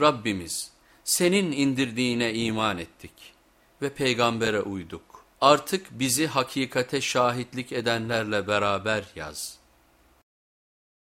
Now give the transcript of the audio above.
Rabbimiz senin indirdiğine iman ettik ve peygambere uyduk. Artık bizi hakikate şahitlik edenlerle beraber yaz.''